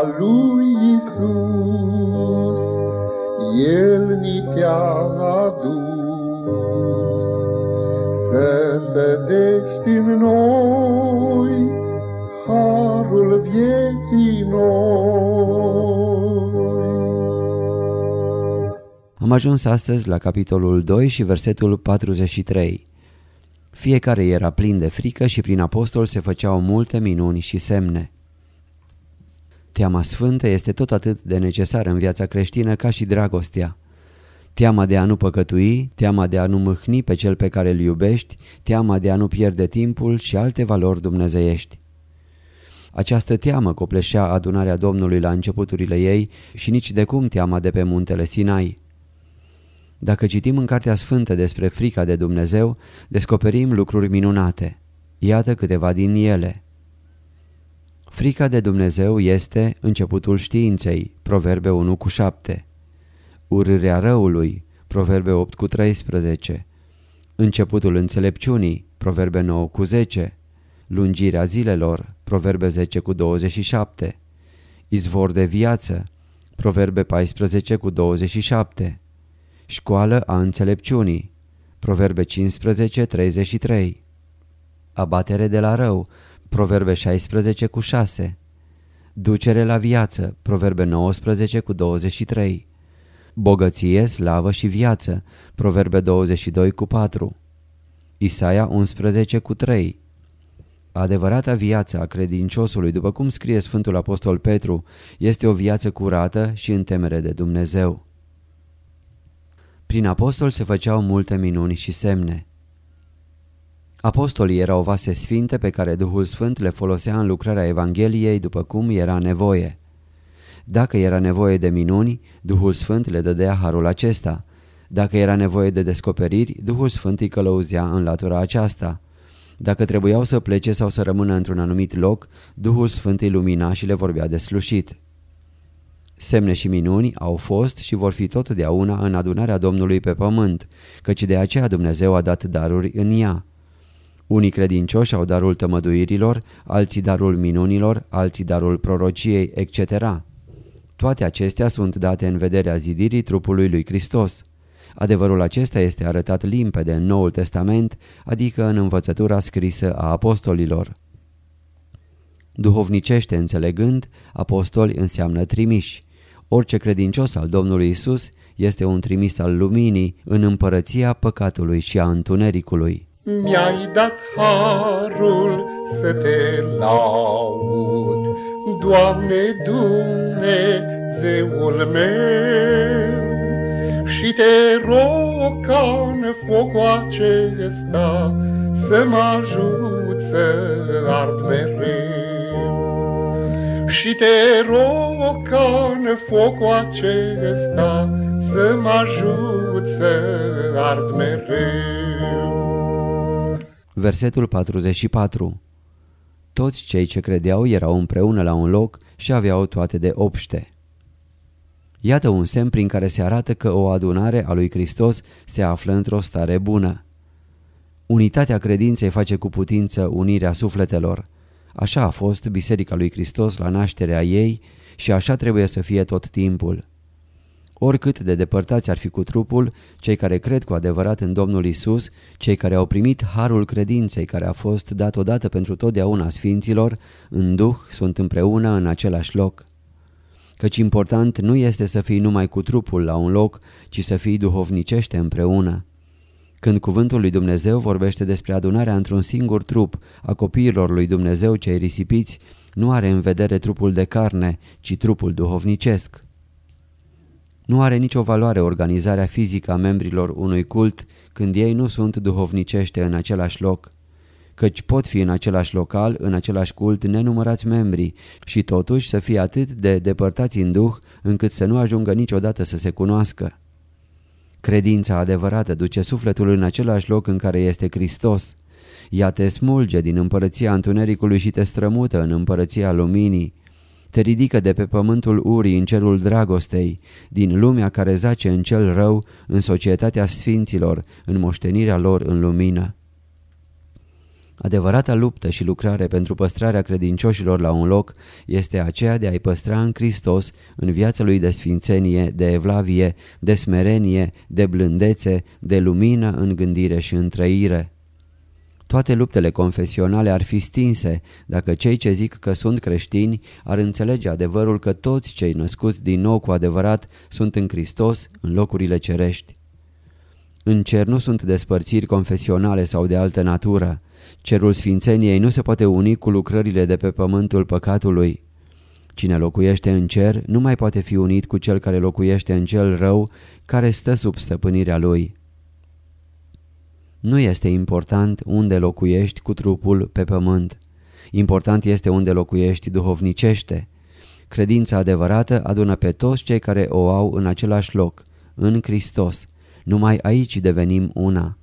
Cartea lui Isus, El ni te-a adus, Să sădești în noi Harul vieții noi. Am ajuns astăzi la capitolul 2 și versetul 43. Fiecare era plin de frică și prin apostol se făceau multe minuni și semne. Teama sfântă este tot atât de necesară în viața creștină ca și dragostea. Teama de a nu păcătui, teama de a nu mâhni pe cel pe care îl iubești, teama de a nu pierde timpul și alte valori dumnezeiești. Această teamă copleșea adunarea Domnului la începuturile ei și nici de cum teama de pe muntele Sinai. Dacă citim în Cartea Sfântă despre frica de Dumnezeu, descoperim lucruri minunate. Iată câteva din ele. Frica de Dumnezeu este începutul științei, Proverbe 1 cu 7. Urârea răului, Proverbe 8 cu 13. Începutul înțelepciunii, Proverbe 9 cu 10. Lungirea zilelor, Proverbe 10 cu 27. Izvor de viață, Proverbe 14 cu 27. Școală a înțelepciunii, Proverbe 15, 33. Abatere de la rău, Proverbe 16 cu 6. Ducere la viață, Proverbe 19 cu 23. Bogăție, slavă și viață, Proverbe 22 cu 4. Isaia 11 cu 3. Adevărata viață a credinciosului, după cum scrie Sfântul Apostol Petru, este o viață curată și în temere de Dumnezeu. Prin apostol se făceau multe minuni și semne. Apostolii erau vase sfinte pe care Duhul Sfânt le folosea în lucrarea Evangheliei după cum era nevoie. Dacă era nevoie de minuni, Duhul Sfânt le dădea harul acesta. Dacă era nevoie de descoperiri, Duhul Sfânt îi călăuzea în latura aceasta. Dacă trebuiau să plece sau să rămână într-un anumit loc, Duhul Sfânt îi lumina și le vorbea deslușit. Semne și minuni au fost și vor fi totdeauna în adunarea Domnului pe pământ, căci de aceea Dumnezeu a dat daruri în ea. Unii credincioși au darul tămăduirilor, alții darul minunilor, alții darul prorociei, etc. Toate acestea sunt date în vederea zidirii trupului lui Hristos. Adevărul acesta este arătat limpede în Noul Testament, adică în învățătura scrisă a apostolilor. Duhovnicește înțelegând, apostoli înseamnă trimiși. Orice credincios al Domnului Isus este un trimis al luminii în împărăția păcatului și a întunericului. Mi-ai dat harul să te laud, Doamne Dumnezeul meu, Și te rog ca în focul acesta Să mă ajut să ard mereu. Și te rog ca în focul acesta Să mă ajut să ard mereu. Versetul 44 Toți cei ce credeau erau împreună la un loc și aveau toate de obște. Iată un semn prin care se arată că o adunare a lui Hristos se află într-o stare bună. Unitatea credinței face cu putință unirea sufletelor. Așa a fost Biserica lui Hristos la nașterea ei și așa trebuie să fie tot timpul. Oricât de depărtați ar fi cu trupul, cei care cred cu adevărat în Domnul Isus, cei care au primit harul credinței care a fost dat odată pentru totdeauna sfinților, în Duh sunt împreună în același loc. Căci important nu este să fii numai cu trupul la un loc, ci să fii duhovnicește împreună. Când cuvântul lui Dumnezeu vorbește despre adunarea într-un singur trup a copiilor lui Dumnezeu cei risipiți, nu are în vedere trupul de carne, ci trupul duhovnicesc. Nu are nicio valoare organizarea fizică a membrilor unui cult când ei nu sunt duhovnicește în același loc. Căci pot fi în același local, în același cult, nenumărați membri și totuși să fie atât de depărtați în duh încât să nu ajungă niciodată să se cunoască. Credința adevărată duce sufletul în același loc în care este Hristos. Ea te smulge din împărăția întunericului și te strămută în împărăția luminii. Te ridică de pe pământul urii în cerul dragostei, din lumea care zace în cel rău, în societatea sfinților, în moștenirea lor în lumină. Adevărata luptă și lucrare pentru păstrarea credincioșilor la un loc este aceea de a-i păstra în Hristos, în viața lui de sfințenie, de evlavie, de smerenie, de blândețe, de lumină în gândire și în trăire. Toate luptele confesionale ar fi stinse dacă cei ce zic că sunt creștini ar înțelege adevărul că toți cei născuți din nou cu adevărat sunt în Hristos în locurile cerești. În cer nu sunt despărțiri confesionale sau de altă natură. Cerul sfințeniei nu se poate uni cu lucrările de pe pământul păcatului. Cine locuiește în cer nu mai poate fi unit cu cel care locuiește în cel rău, care stă sub stăpânirea lui. Nu este important unde locuiești cu trupul pe pământ. Important este unde locuiești duhovnicește. Credința adevărată adună pe toți cei care o au în același loc, în Hristos. Numai aici devenim una.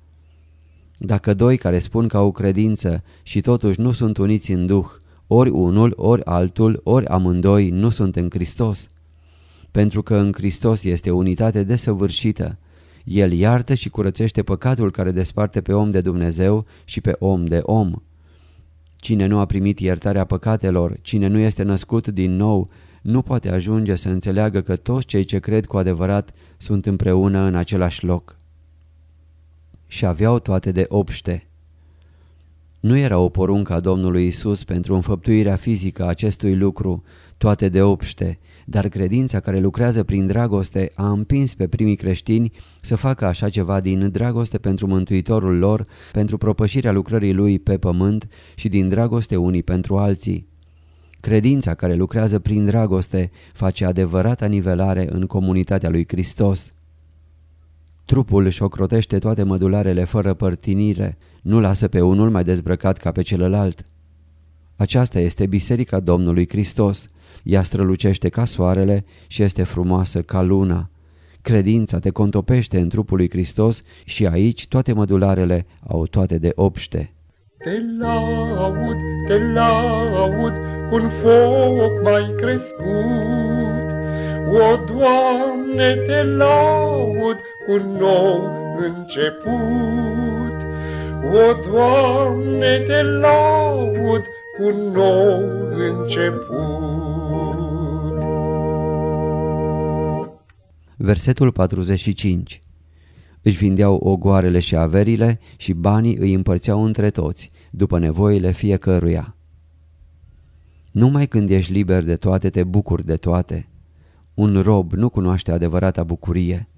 Dacă doi care spun că au credință și totuși nu sunt uniți în Duh, ori unul, ori altul, ori amândoi nu sunt în Hristos. Pentru că în Hristos este unitate desăvârșită. El iartă și curățește păcatul care desparte pe om de Dumnezeu și pe om de om. Cine nu a primit iertarea păcatelor, cine nu este născut din nou, nu poate ajunge să înțeleagă că toți cei ce cred cu adevărat sunt împreună în același loc și aveau toate de obște. Nu era o poruncă a Domnului Isus pentru înfăptuirea fizică a acestui lucru, toate de obște, dar credința care lucrează prin dragoste a împins pe primii creștini să facă așa ceva din dragoste pentru Mântuitorul lor, pentru propășirea lucrării lui pe pământ și din dragoste unii pentru alții. Credința care lucrează prin dragoste face adevărata nivelare în comunitatea lui Hristos. Trupul își ocrotește toate mădularele fără părtinire, nu lasă pe unul mai dezbrăcat ca pe celălalt. Aceasta este Biserica Domnului Hristos. Ea strălucește ca soarele și este frumoasă ca luna. Credința te contopește în trupul lui Hristos și aici toate mădularele au toate de obște. Te laud, te laud, cu un foc mai crescut. O, Doamne, te laud cu nou început. O, Doamne, te laud cu nou început. Versetul 45 Își vindeau ogoarele și averile și banii îi împărțeau între toți, după nevoile fiecăruia. Numai când ești liber de toate te bucuri de toate. Un rob nu cunoaște adevărata bucurie.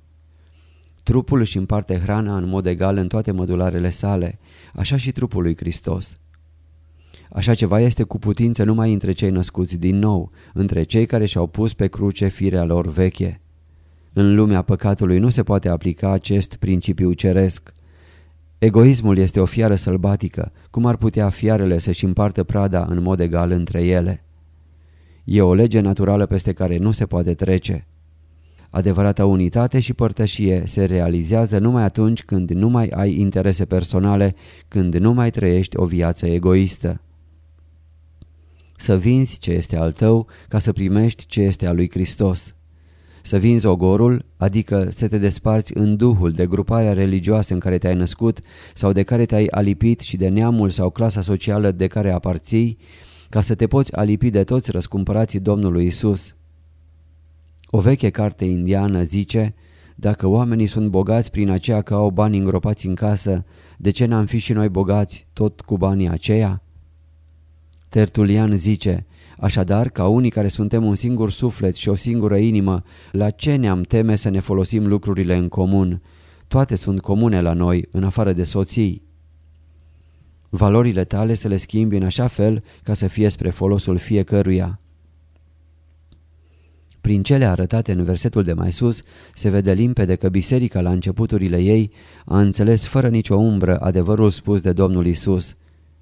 Trupul își împarte hrana în mod egal în toate modularele sale, așa și trupul lui Hristos. Așa ceva este cu putință numai între cei născuți din nou, între cei care și-au pus pe cruce firea lor veche. În lumea păcatului nu se poate aplica acest principiu ceresc. Egoismul este o fiară sălbatică, cum ar putea fiarele să-și împartă prada în mod egal între ele. E o lege naturală peste care nu se poate trece. Adevărata unitate și părtășie se realizează numai atunci când nu mai ai interese personale, când nu mai trăiești o viață egoistă. Să vinzi ce este al tău ca să primești ce este al lui Hristos. Să vinzi ogorul, adică să te desparți în duhul de gruparea religioasă în care te-ai născut sau de care te-ai alipit și de neamul sau clasa socială de care aparții, ca să te poți alipi de toți răscumpărații Domnului Isus. O veche carte indiană zice, dacă oamenii sunt bogați prin aceea că au bani îngropați în casă, de ce n-am fi și noi bogați tot cu banii aceia? Tertulian zice, așadar, ca unii care suntem un singur suflet și o singură inimă, la ce ne-am teme să ne folosim lucrurile în comun? Toate sunt comune la noi, în afară de soții. Valorile tale să le schimbi în așa fel ca să fie spre folosul fiecăruia. Prin cele arătate în versetul de mai sus, se vede limpede că biserica la începuturile ei a înțeles fără nicio umbră adevărul spus de Domnul Isus.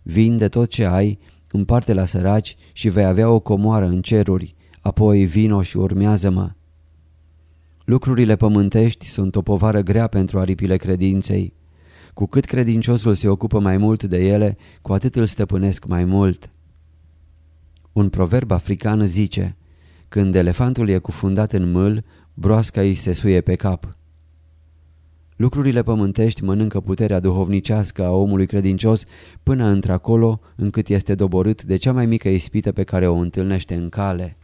Vinde tot ce ai, împarte la săraci și vei avea o comoară în ceruri, apoi vino și urmează-mă. Lucrurile pământești sunt o povară grea pentru aripile credinței. Cu cât credinciosul se ocupă mai mult de ele, cu atât îl stăpânesc mai mult. Un proverb african zice, când elefantul e cufundat în mâl, broasca îi se suie pe cap. Lucrurile pământești mănâncă puterea duhovnicească a omului credincios până într-acolo încât este doborât de cea mai mică ispită pe care o întâlnește în cale.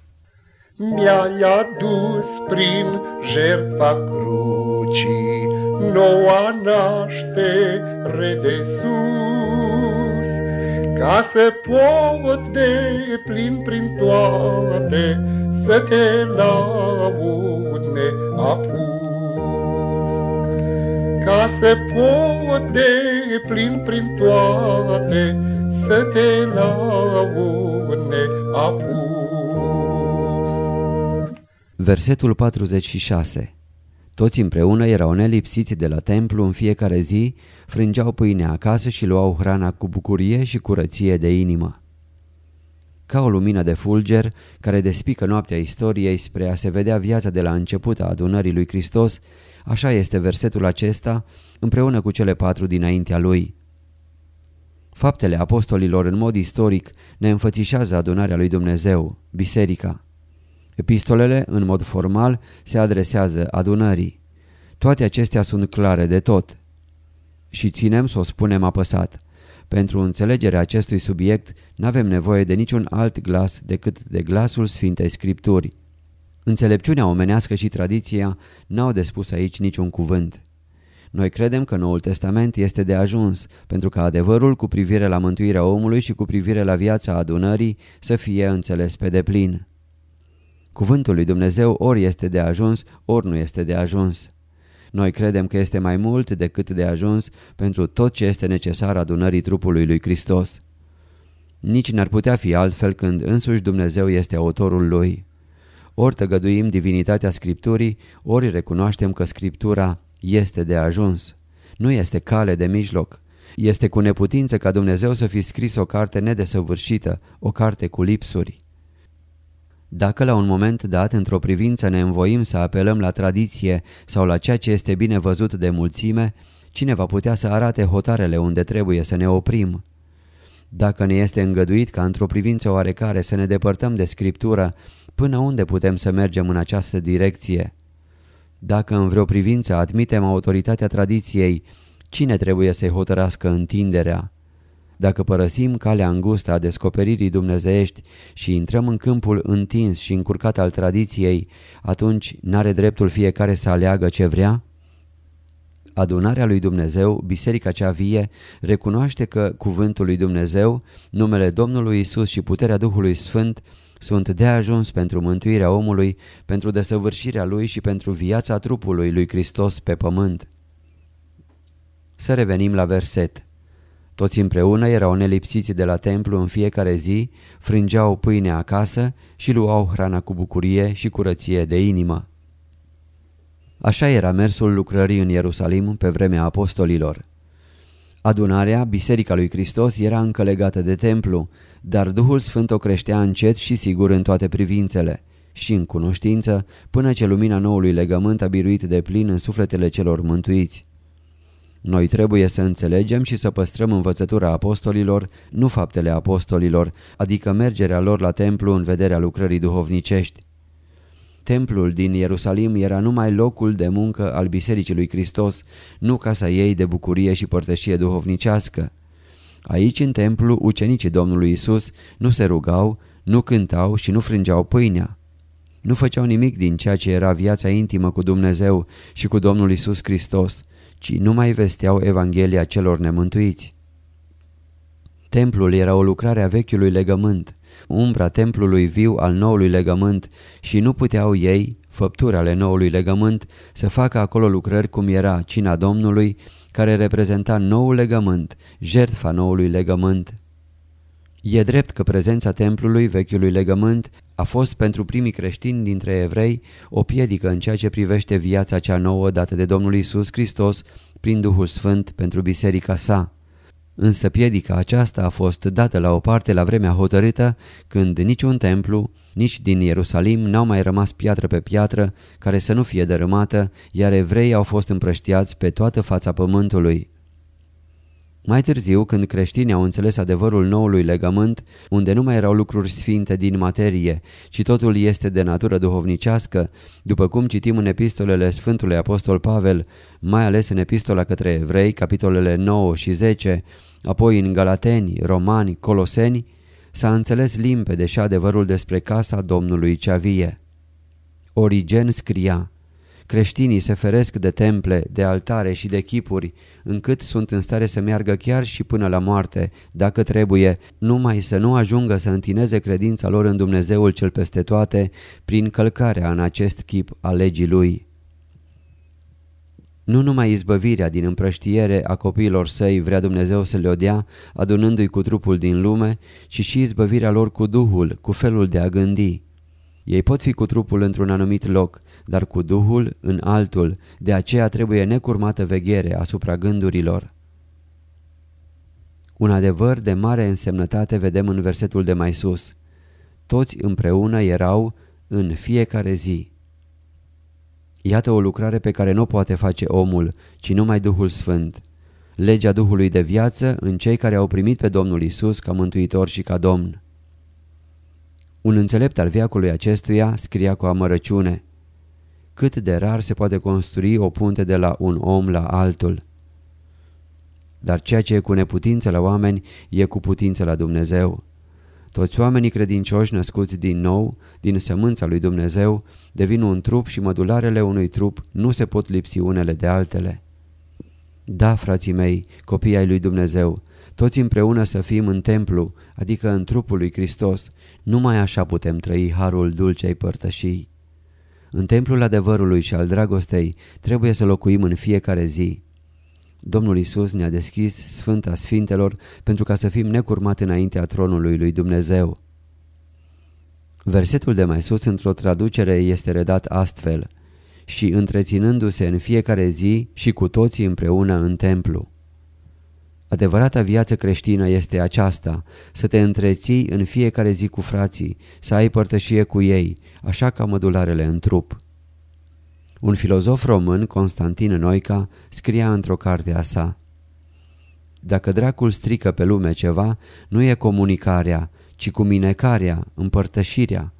Mi-ai adus prin jertfa crucii noua naștere de sus, ca să pot de plin prin toate să te laud Ca să pot de plin prin toate să te laud neapus. Versetul 46 Toți împreună erau nelipsiți de la templu în fiecare zi, frângeau pâinea acasă și luau hrana cu bucurie și curăție de inimă. Ca o lumină de fulger care despică noaptea istoriei spre a se vedea viața de la început a adunării lui Hristos, așa este versetul acesta împreună cu cele patru dinaintea lui. Faptele apostolilor în mod istoric ne înfățișează adunarea lui Dumnezeu, biserica. Epistolele, în mod formal, se adresează adunării. Toate acestea sunt clare de tot. Și ținem să o spunem apăsat. Pentru înțelegerea acestui subiect nu avem nevoie de niciun alt glas decât de glasul Sfintei Scripturi. Înțelepciunea omenească și tradiția n-au de spus aici niciun cuvânt. Noi credem că Noul Testament este de ajuns pentru ca adevărul cu privire la mântuirea omului și cu privire la viața adunării să fie înțeles pe deplin. Cuvântul lui Dumnezeu ori este de ajuns, ori nu este de ajuns. Noi credem că este mai mult decât de ajuns pentru tot ce este necesar adunării trupului lui Hristos. Nici n-ar putea fi altfel când însuși Dumnezeu este autorul lui. Ori tăgăduim divinitatea Scripturii, ori recunoaștem că Scriptura este de ajuns. Nu este cale de mijloc. Este cu neputință ca Dumnezeu să fi scris o carte nedesăvârșită, o carte cu lipsuri. Dacă la un moment dat într-o privință ne învoim să apelăm la tradiție sau la ceea ce este bine văzut de mulțime, cine va putea să arate hotarele unde trebuie să ne oprim? Dacă ne este îngăduit ca într-o privință oarecare să ne depărtăm de Scriptură, până unde putem să mergem în această direcție? Dacă în vreo privință admitem autoritatea tradiției, cine trebuie să-i hotărască întinderea? Dacă părăsim calea îngustă a descoperirii dumnezeiești și intrăm în câmpul întins și încurcat al tradiției, atunci n-are dreptul fiecare să aleagă ce vrea? Adunarea lui Dumnezeu, biserica cea vie, recunoaște că cuvântul lui Dumnezeu, numele Domnului Isus și puterea Duhului Sfânt sunt de ajuns pentru mântuirea omului, pentru desăvârșirea lui și pentru viața trupului lui Hristos pe pământ. Să revenim la verset. Toți împreună erau nelipsiți de la templu în fiecare zi, frângeau pâine acasă și luau hrana cu bucurie și curăție de inimă. Așa era mersul lucrării în Ierusalim pe vremea apostolilor. Adunarea, Biserica lui Hristos, era încă legată de templu, dar Duhul Sfânt o creștea încet și sigur în toate privințele și în cunoștință, până ce lumina noului legământ a biruit de plin în sufletele celor mântuiți. Noi trebuie să înțelegem și să păstrăm învățătura apostolilor, nu faptele apostolilor, adică mergerea lor la templu în vederea lucrării duhovnicești. Templul din Ierusalim era numai locul de muncă al Bisericii lui Hristos, nu casa ei de bucurie și părtășie duhovnicească. Aici, în templu, ucenicii Domnului Isus nu se rugau, nu cântau și nu frângeau pâinea. Nu făceau nimic din ceea ce era viața intimă cu Dumnezeu și cu Domnul Isus Hristos, ci nu mai vesteau Evanghelia celor nemântuiți. Templul era o lucrare a vechiului legământ, umbra templului viu al noului legământ și nu puteau ei, făpturi ale noului legământ, să facă acolo lucrări cum era cina Domnului, care reprezenta noul legământ, jertfa noului legământ. E drept că prezența templului vechiului legământ a fost pentru primii creștini dintre evrei o piedică în ceea ce privește viața cea nouă dată de Domnul Isus Hristos prin Duhul Sfânt pentru biserica sa. Însă piedica aceasta a fost dată la o parte la vremea hotărâtă când niciun templu, nici din Ierusalim n-au mai rămas piatră pe piatră care să nu fie dărâmată, iar evreii au fost împrăștiați pe toată fața pământului. Mai târziu, când creștinii au înțeles adevărul noului legământ, unde nu mai erau lucruri sfinte din materie, ci totul este de natură duhovnicească, după cum citim în epistolele Sfântului Apostol Pavel, mai ales în epistola către evrei, capitolele 9 și 10, apoi în Galateni, Romani, Coloseni, s-a înțeles limpede și adevărul despre casa Domnului cea vie. Origen scria, Creștinii se feresc de temple, de altare și de chipuri, încât sunt în stare să meargă chiar și până la moarte, dacă trebuie, numai să nu ajungă să întineze credința lor în Dumnezeul cel peste toate, prin călcarea în acest chip a legii Lui. Nu numai izbăvirea din împrăștiere a copiilor săi vrea Dumnezeu să le dea, adunându-i cu trupul din lume, ci și izbăvirea lor cu Duhul, cu felul de a gândi. Ei pot fi cu trupul într-un anumit loc, dar cu Duhul în altul, de aceea trebuie necurmată veghere asupra gândurilor. Un adevăr de mare însemnătate vedem în versetul de mai sus. Toți împreună erau în fiecare zi. Iată o lucrare pe care nu poate face omul, ci numai Duhul Sfânt. Legea Duhului de viață în cei care au primit pe Domnul Isus ca mântuitor și ca Domn. Un înțelept al viacului acestuia scria cu amărăciune Cât de rar se poate construi o punte de la un om la altul. Dar ceea ce e cu neputință la oameni e cu putință la Dumnezeu. Toți oamenii credincioși născuți din nou, din sămânța lui Dumnezeu, devin un trup și mădularele unui trup nu se pot lipsi unele de altele. Da, frații mei, copii ai lui Dumnezeu, toți împreună să fim în templu, adică în trupul lui Hristos, numai așa putem trăi harul dulcei părtășii. În templul adevărului și al dragostei trebuie să locuim în fiecare zi. Domnul Isus ne-a deschis Sfânta Sfintelor pentru ca să fim necurmat înaintea tronului lui Dumnezeu. Versetul de mai sus într-o traducere este redat astfel și întreținându-se în fiecare zi și cu toții împreună în templu. Adevărata viață creștină este aceasta, să te întreții în fiecare zi cu frații, să ai părtășie cu ei, așa ca mădularele în trup. Un filozof român, Constantin Noica, scria într-o carte a sa Dacă dracul strică pe lume ceva, nu e comunicarea, ci cuminecarea, împărtășirea.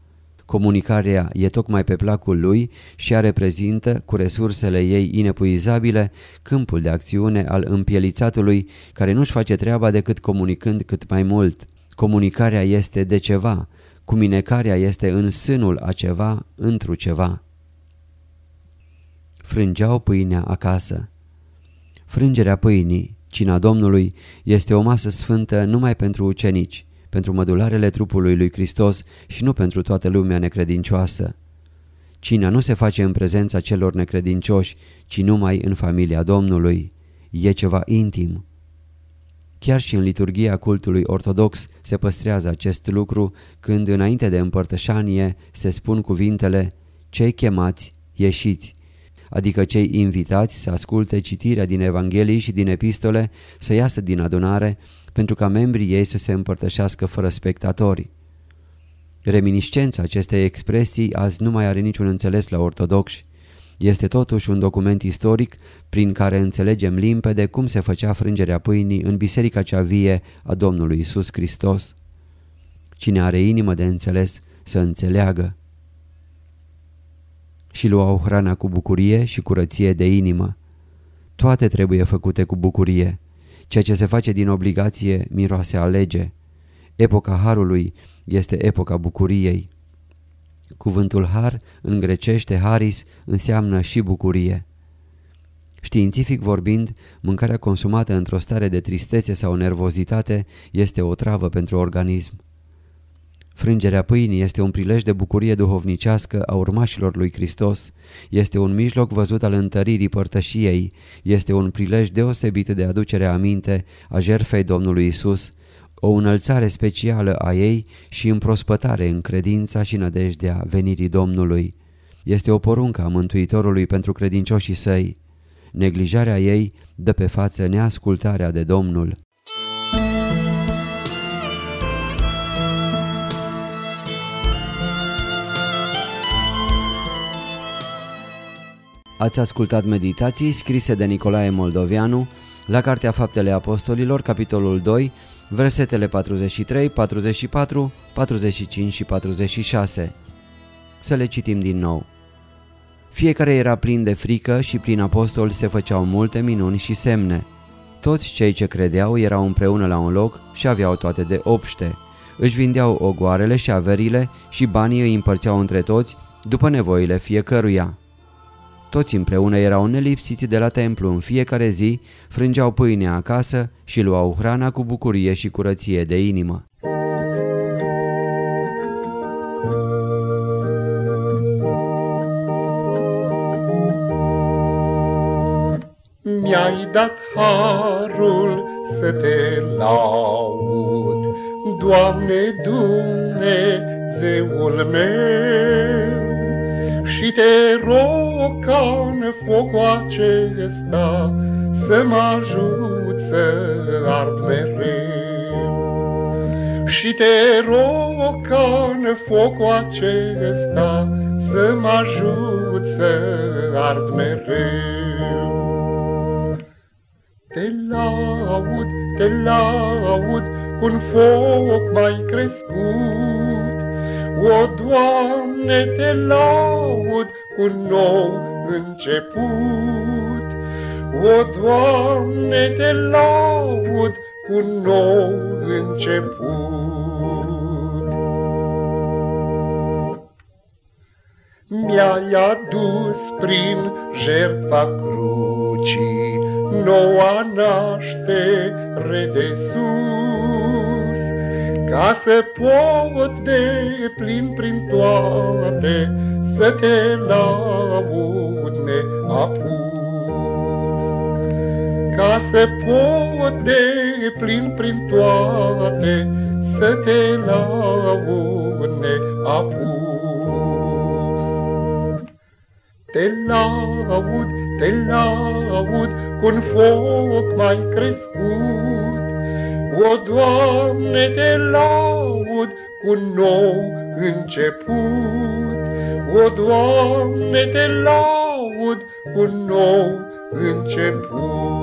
Comunicarea e tocmai pe placul lui și ea reprezintă, cu resursele ei inepuizabile, câmpul de acțiune al împielițatului care nu-și face treaba decât comunicând cât mai mult. Comunicarea este de ceva, cuminecarea este în sânul a ceva, întru ceva. Frângeau pâinea acasă. Frângerea pâinii, cina Domnului, este o masă sfântă numai pentru ucenici, pentru mădularele trupului lui Hristos și nu pentru toată lumea necredincioasă. Cina nu se face în prezența celor necredincioși, ci numai în familia Domnului. E ceva intim. Chiar și în liturgia cultului ortodox se păstrează acest lucru când înainte de împărtășanie se spun cuvintele Cei chemați, ieșiți, adică cei invitați să asculte citirea din Evanghelii și din epistole, să iasă din adunare, pentru ca membrii ei să se împărtășească fără spectatori. Reminiscența acestei expresii azi nu mai are niciun înțeles la ortodoxi. Este totuși un document istoric prin care înțelegem limpede cum se făcea frângerea pâinii în biserica cea vie a Domnului Isus Hristos. Cine are inimă de înțeles să înțeleagă. Și luau hrana cu bucurie și curăție de inimă. Toate trebuie făcute cu bucurie. Ceea ce se face din obligație miroase a lege. Epoca Harului este epoca bucuriei. Cuvântul har în grecește haris înseamnă și bucurie. Științific vorbind, mâncarea consumată într-o stare de tristețe sau nervozitate este o travă pentru organism. Frângerea pâinii este un prilej de bucurie duhovnicească a urmașilor lui Hristos, este un mijloc văzut al întăririi părtășiei, este un prilej deosebit de aducere aminte a jerfei Domnului Isus, o înălțare specială a ei și împrospătare în credința și nădejdea venirii Domnului. Este o poruncă a Mântuitorului pentru credincioșii săi. Neglijarea ei dă pe față neascultarea de Domnul. Ați ascultat meditații scrise de Nicolae Moldovianu la Cartea Faptele Apostolilor, capitolul 2, versetele 43, 44, 45 și 46. Să le citim din nou. Fiecare era plin de frică și prin apostol se făceau multe minuni și semne. Toți cei ce credeau erau împreună la un loc și aveau toate de obște. Își vindeau ogoarele și averile și banii îi împărțeau între toți după nevoile fiecăruia. Toți împreună erau nelipsiți de la templu în fiecare zi, frângeau pâinea acasă și luau hrana cu bucurie și curăție de inimă. Mi-ai dat harul să te laud, Doamne Dumnezeul meu, și te rog ca în focul acesta Să mă ajut să ard mereu. Și te rog ca în focul acesta Să mă ajut să ard mereu. Te laud, te laud, cu un foc mai crescut, o, Doamne, te laud cu nou început. O, Doamne, te laud cu nou început. Mi-ai adus prin jertfa crucii noua naștere de sus, ca să pot de plin prin toate Să te laud neapus. Ca să pot de plin prin toate Să te laud neapus. Te laud, te laud, cu un foc mai crescut, o, Doamne, te laud cu nou început. O, Doamne, te laud cu nou început.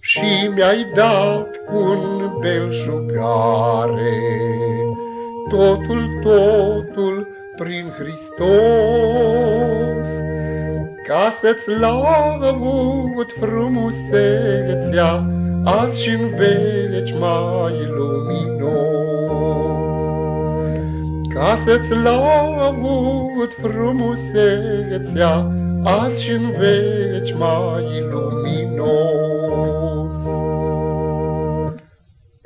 Și mi-ai dat cu un belșugare totul, totul prin Hristos, ca să-ți laud frumusețea, azi și în veci mai luminos. Ca să-ți laud frumusețea, azi și în veci mai luminos.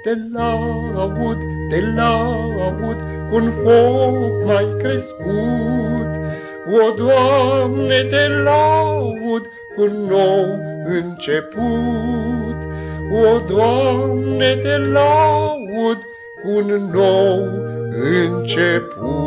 Te laud, te laud, cu un foc mai crescut, o, Doamne, te laud cu nou început. O, Doamne, te laud cu un nou început.